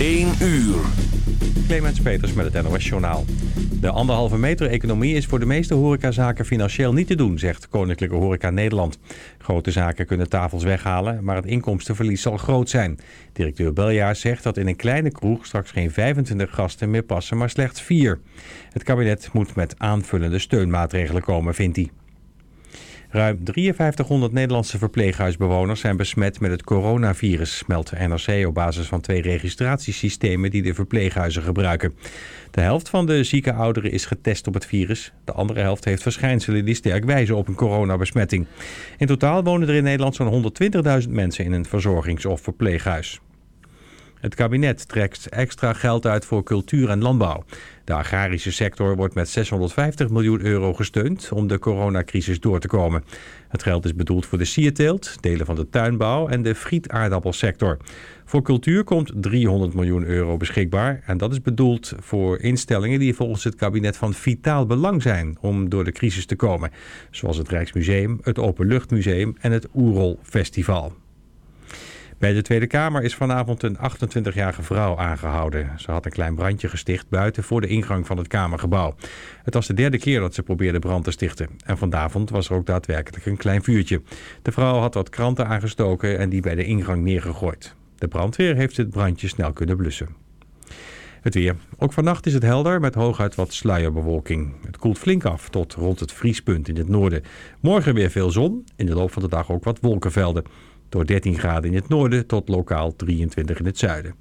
1 uur. Clemens Peters met het NOS Journaal. De anderhalve meter economie is voor de meeste horecazaken financieel niet te doen, zegt Koninklijke Horeca Nederland. Grote zaken kunnen tafels weghalen, maar het inkomstenverlies zal groot zijn. Directeur Beljaars zegt dat in een kleine kroeg straks geen 25 gasten meer passen, maar slechts 4. Het kabinet moet met aanvullende steunmaatregelen komen, vindt hij. Ruim 5300 Nederlandse verpleeghuisbewoners zijn besmet met het coronavirus, meldt NRC op basis van twee registratiesystemen die de verpleeghuizen gebruiken. De helft van de zieke ouderen is getest op het virus. De andere helft heeft verschijnselen die sterk wijzen op een coronabesmetting. In totaal wonen er in Nederland zo'n 120.000 mensen in een verzorgings- of verpleeghuis. Het kabinet trekt extra geld uit voor cultuur en landbouw. De agrarische sector wordt met 650 miljoen euro gesteund om de coronacrisis door te komen. Het geld is bedoeld voor de sierteelt, delen van de tuinbouw en de frietaardappelsector. Voor cultuur komt 300 miljoen euro beschikbaar en dat is bedoeld voor instellingen die volgens het kabinet van vitaal belang zijn om door de crisis te komen. Zoals het Rijksmuseum, het Openluchtmuseum en het Oerol Festival. Bij de Tweede Kamer is vanavond een 28-jarige vrouw aangehouden. Ze had een klein brandje gesticht buiten voor de ingang van het Kamergebouw. Het was de derde keer dat ze probeerde brand te stichten. En vanavond was er ook daadwerkelijk een klein vuurtje. De vrouw had wat kranten aangestoken en die bij de ingang neergegooid. De brandweer heeft het brandje snel kunnen blussen. Het weer. Ook vannacht is het helder met hooguit wat sluierbewolking. Het koelt flink af tot rond het vriespunt in het noorden. Morgen weer veel zon. In de loop van de dag ook wat wolkenvelden. Door 13 graden in het noorden tot lokaal 23 in het zuiden.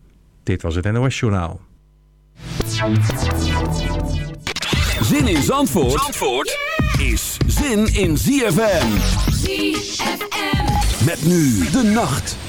Dit was het NOS Journaal. Zin in Zandvoort, Zandvoort is zin in ZFM. ZFM. Met nu de nacht.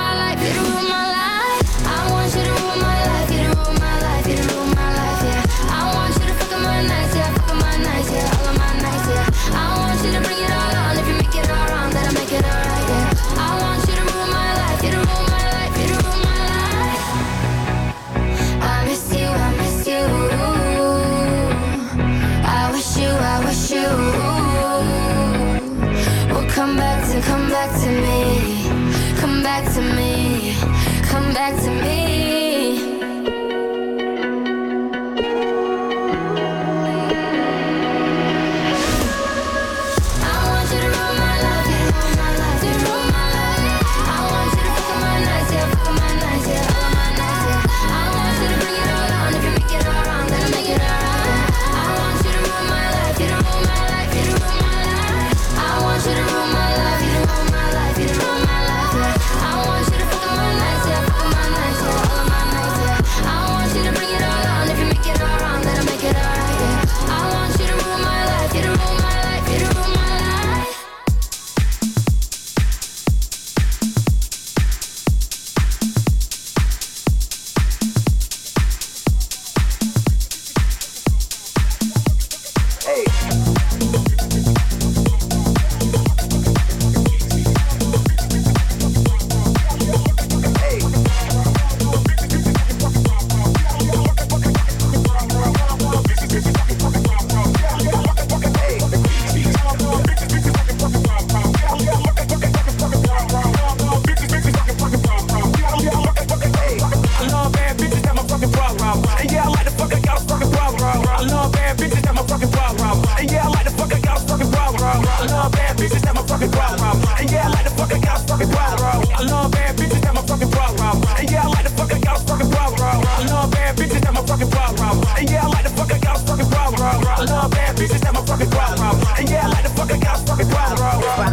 I love bad bitches, that's my fucking problem. And yeah, I like the fuck, I got a fucking problem. I love bad bitches, that's my fucking problem. And yeah, I like the fuck, I got a fucking problem. I love bad bitches, that's my fucking problem. And yeah, I like the fuck, I got a fucking problem. I love bad bitches, that's my fucking problem. And yeah,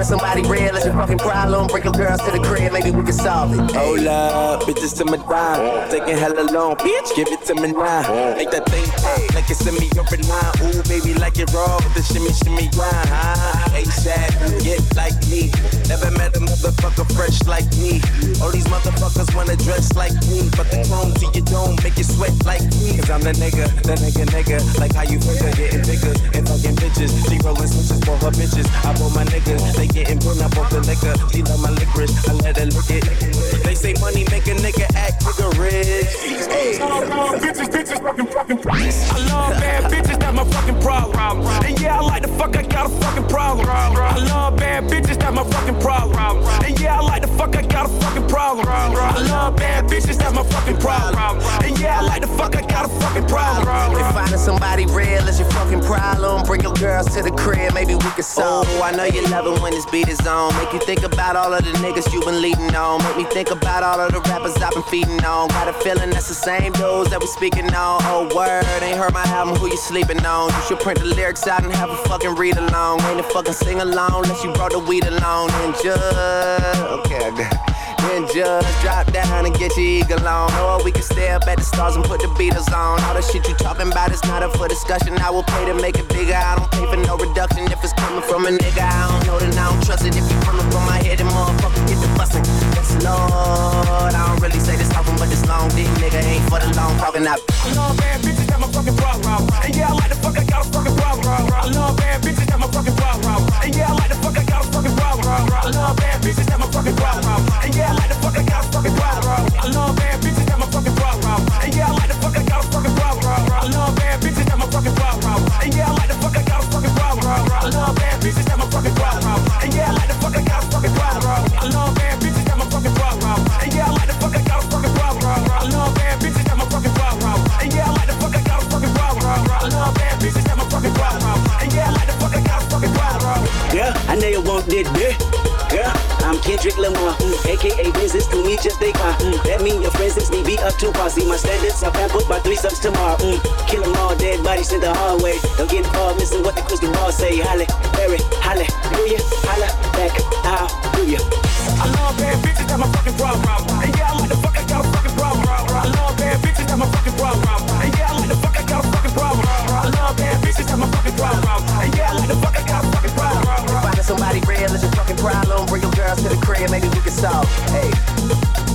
somebody real is your fucking problem. Bring them girls to the crib, maybe we can solve it. Hold up, bitches to my dime. Taking hella long, bitch. Give it to me now. Make that thing pop, like it's in me over now. Ooh, baby, like it raw with the shimmy, shimmy. Huh? ASAP, get like me. Never met a motherfucker fresh like me. All these motherfuckers wanna dress like me. But the chrome to your dome make you sweat like me. Cause I'm the nigga, the nigga, nigga. Like how you figure, getting bigger. And fucking bitches. She rolling switches for her bitches. I bought my niggas, they getting burned up off the liquor. She love my licorice, I let her lick it. They say money make a nigga act nigga rich. Hey. bitches, bitches, fucking, fucking. I love bad bitches, that's my fucking problem. And yeah, I like the fuck, I got a fucking problem. I love bad bitches, that's my fucking problem. And yeah, I like the fuck, I got a fucking problem. I love bad bitches, that's my fucking problem. And yeah, I like the fuck, I got a fucking problem. If finding somebody real is your fucking problem, bring your girls to the crib, maybe we can solve. Oh, I know you love it when this beat is on. Make you think about all of the niggas you been leading on. Make me think about all of the rappers I've been feeding on. Got a feeling that's the same dudes that we speaking on. Oh, word, ain't heard my album, who you sleeping on? You should print the lyrics out and have a fucking read along. Ain't a fucking sing along unless you brought the weed along. And just, okay, I got then just drop down and get your eagle on. Or we can stay up at the stars and put the Beatles on. All the shit you talking about is not up for discussion. I will pay to make it bigger. I don't pay for no reduction. If it's talking. I love bad bitches, that's my fucking problem. And yeah, I like the fuck, I got a fucking problem. I love bad bitches, that's my fucking problem. This, bitch. Yeah, I'm Kendrick Lamar, mm, aka business to me just they car. Mm, that mean your friends since me be up to posse. My standards, plan put my three subs tomorrow. Mm, kill 'em all, dead bodies in the hallway. Don't get involved, missing what the crystal ball say. Halle, Berry, hallelujah, holla back, how do you? I love bad bitches, that's my fucking problem. And yeah, I like the fuck, I got a fucking problem. I love bad bitches, that's my fucking problem. and maybe we can solve. Hey.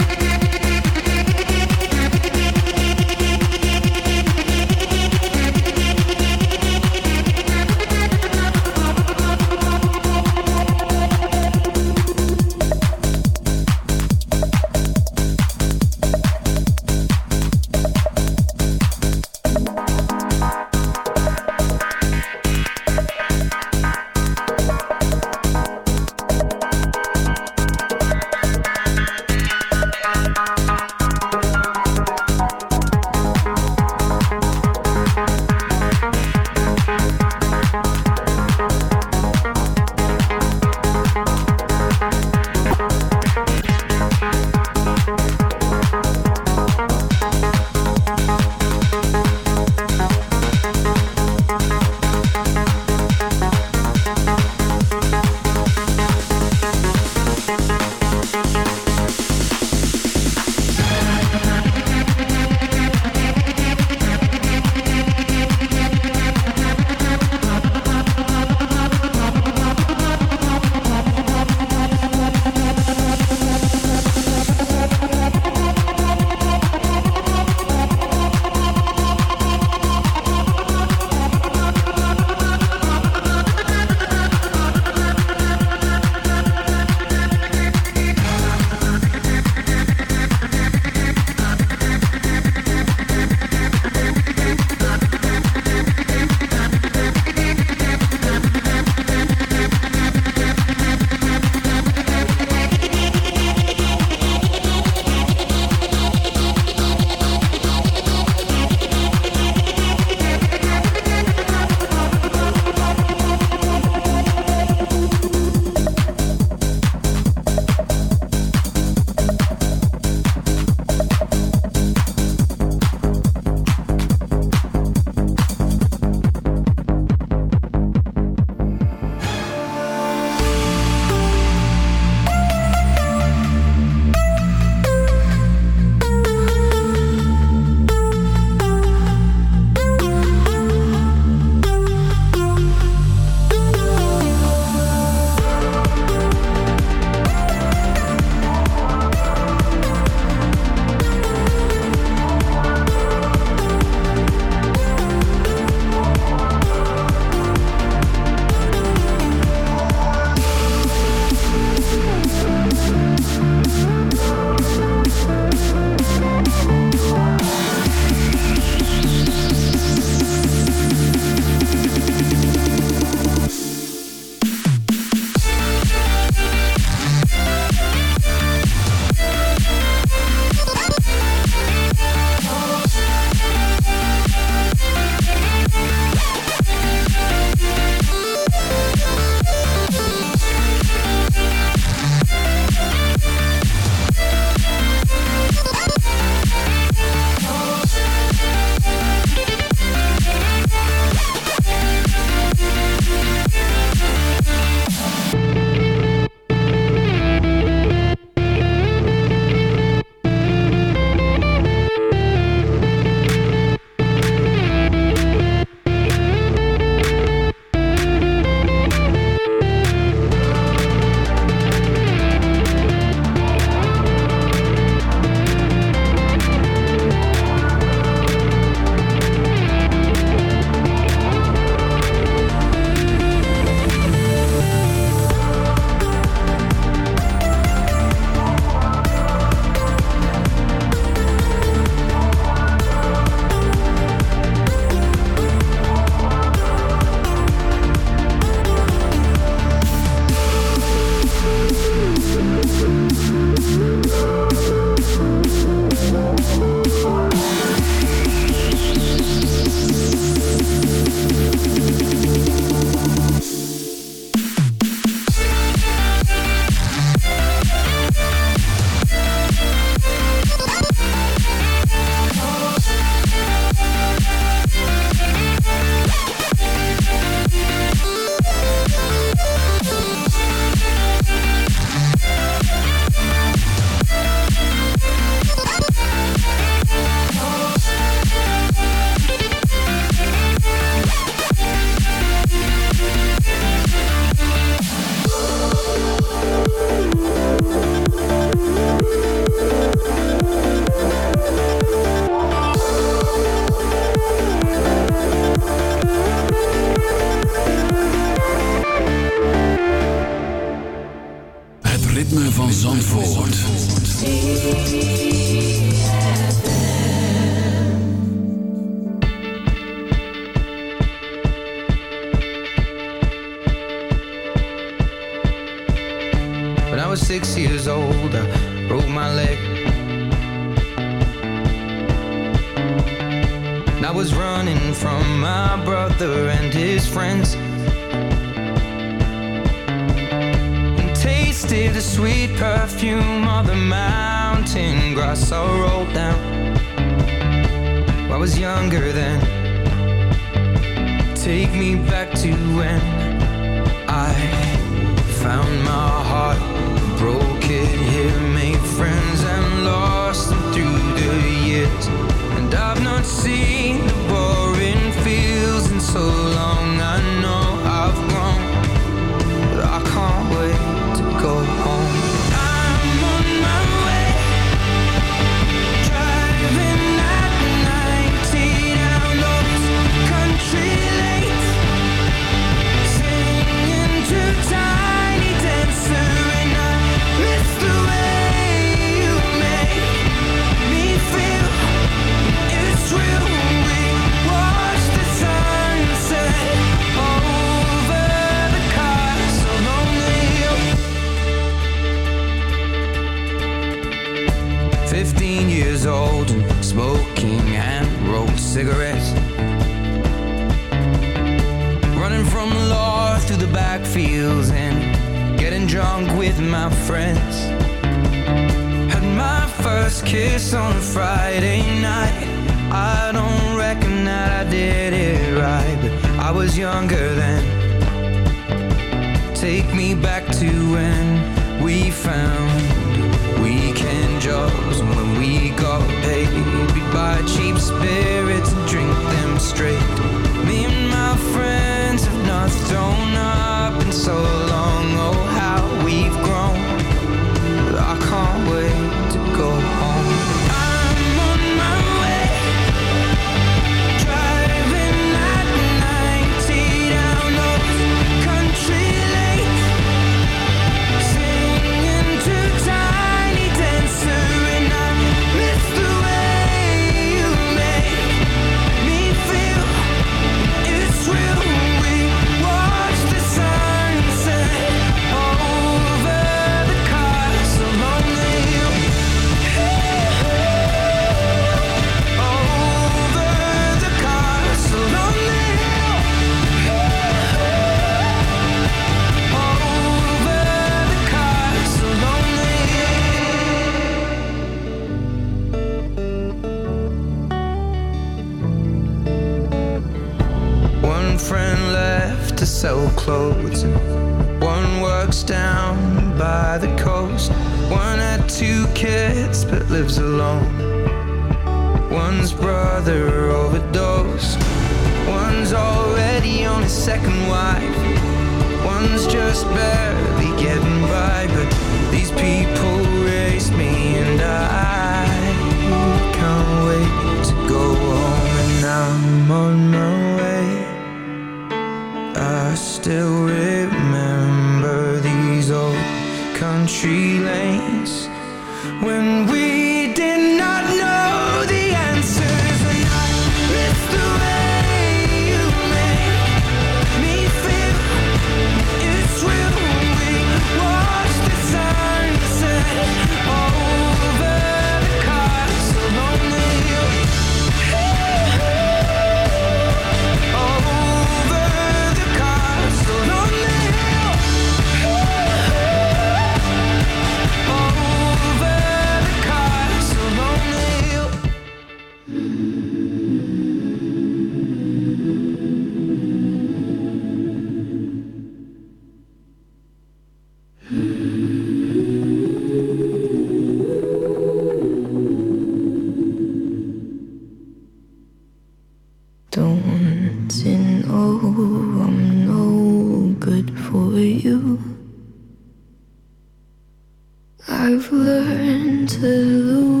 To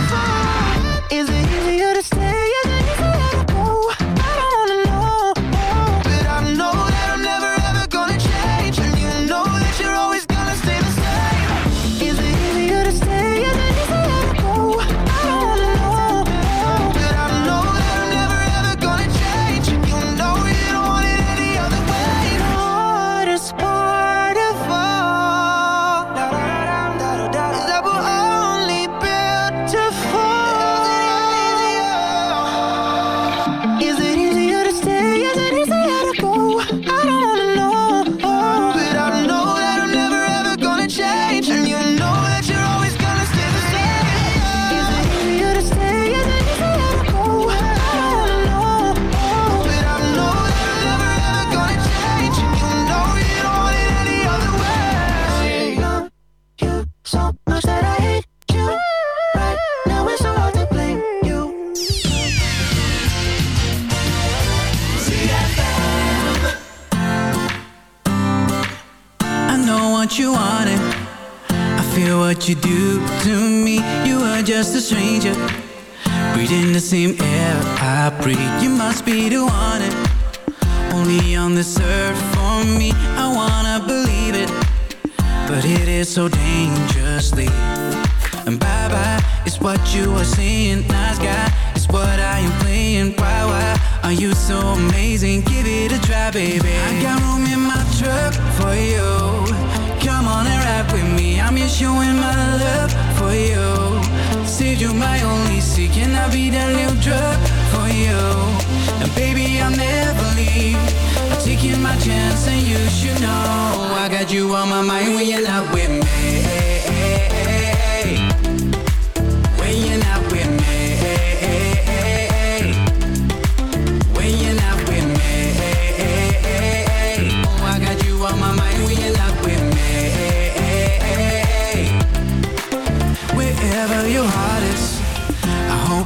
What you do to me. You are just a stranger. Breathing the same air I breathe. You must be the one. Only on this earth for me. I wanna believe it. But it is so dangerously. And bye-bye is what you are saying Nice guy is what I am playing. Why, why are you so amazing? Give it a try, baby. I got room in my truck for you Come on and ride with me. I'm just showing my love for you. Said you my only seek Can I be that little drug for you? And baby, I'll never leave. I'm taking my chance and you should know. I got you on my mind when you're not with me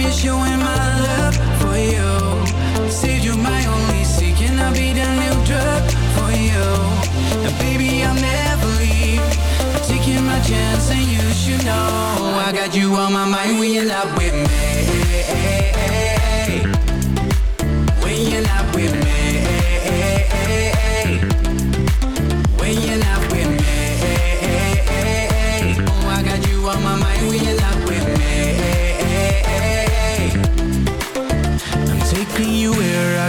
I'm just showing my love for you. You my only I be new drug for you. Baby I'll never leave. Taking my chance and you should know I got you on my mind when you're not with me. When you're not with me. When you're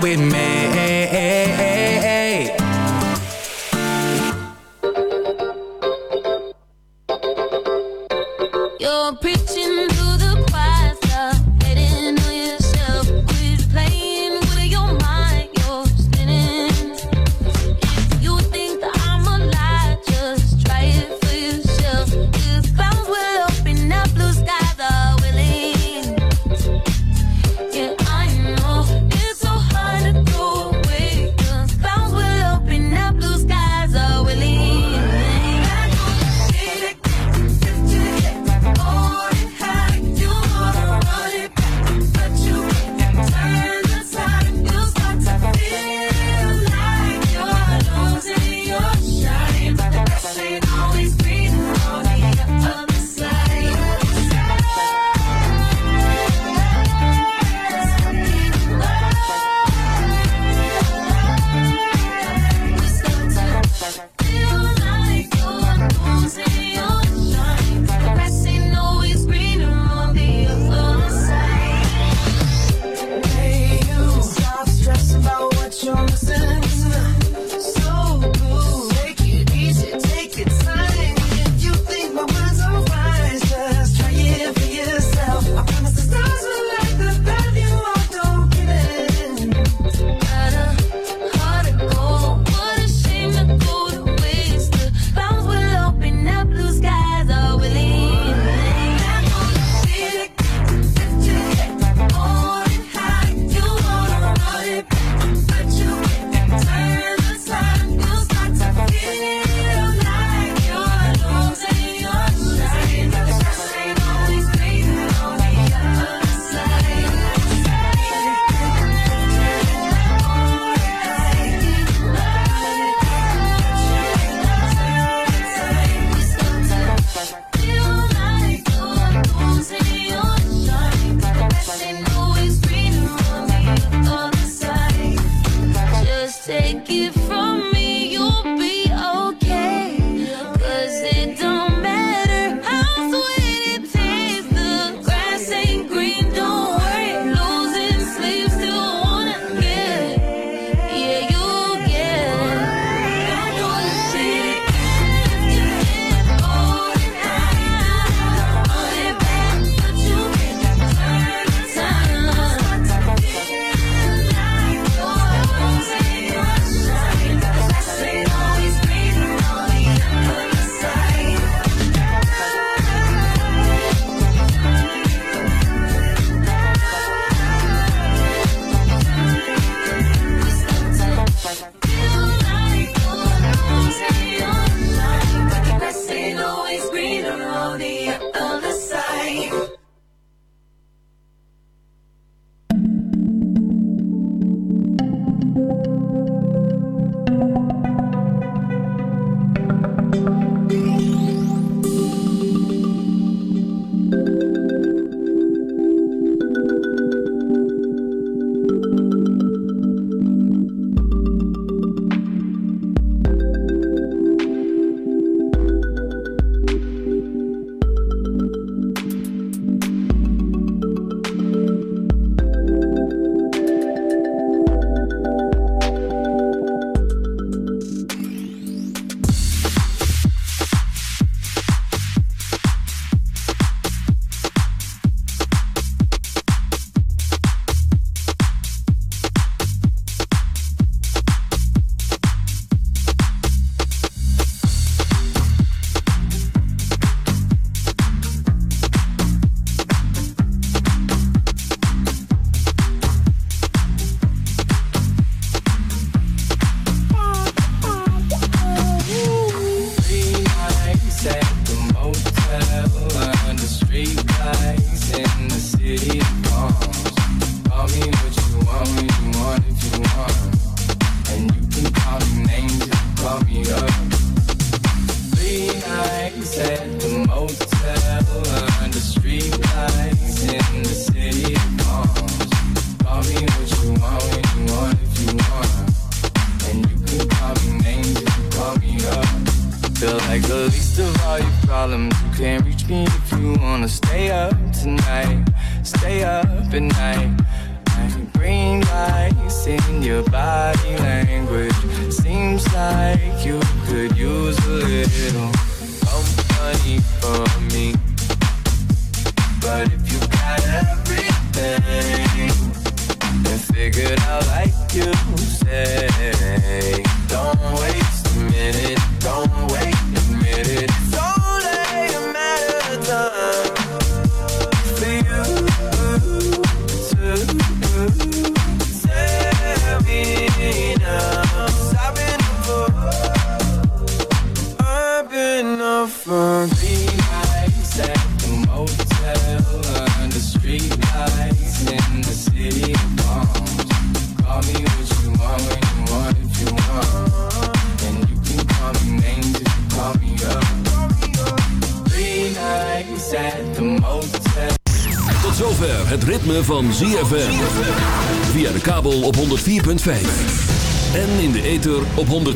With me.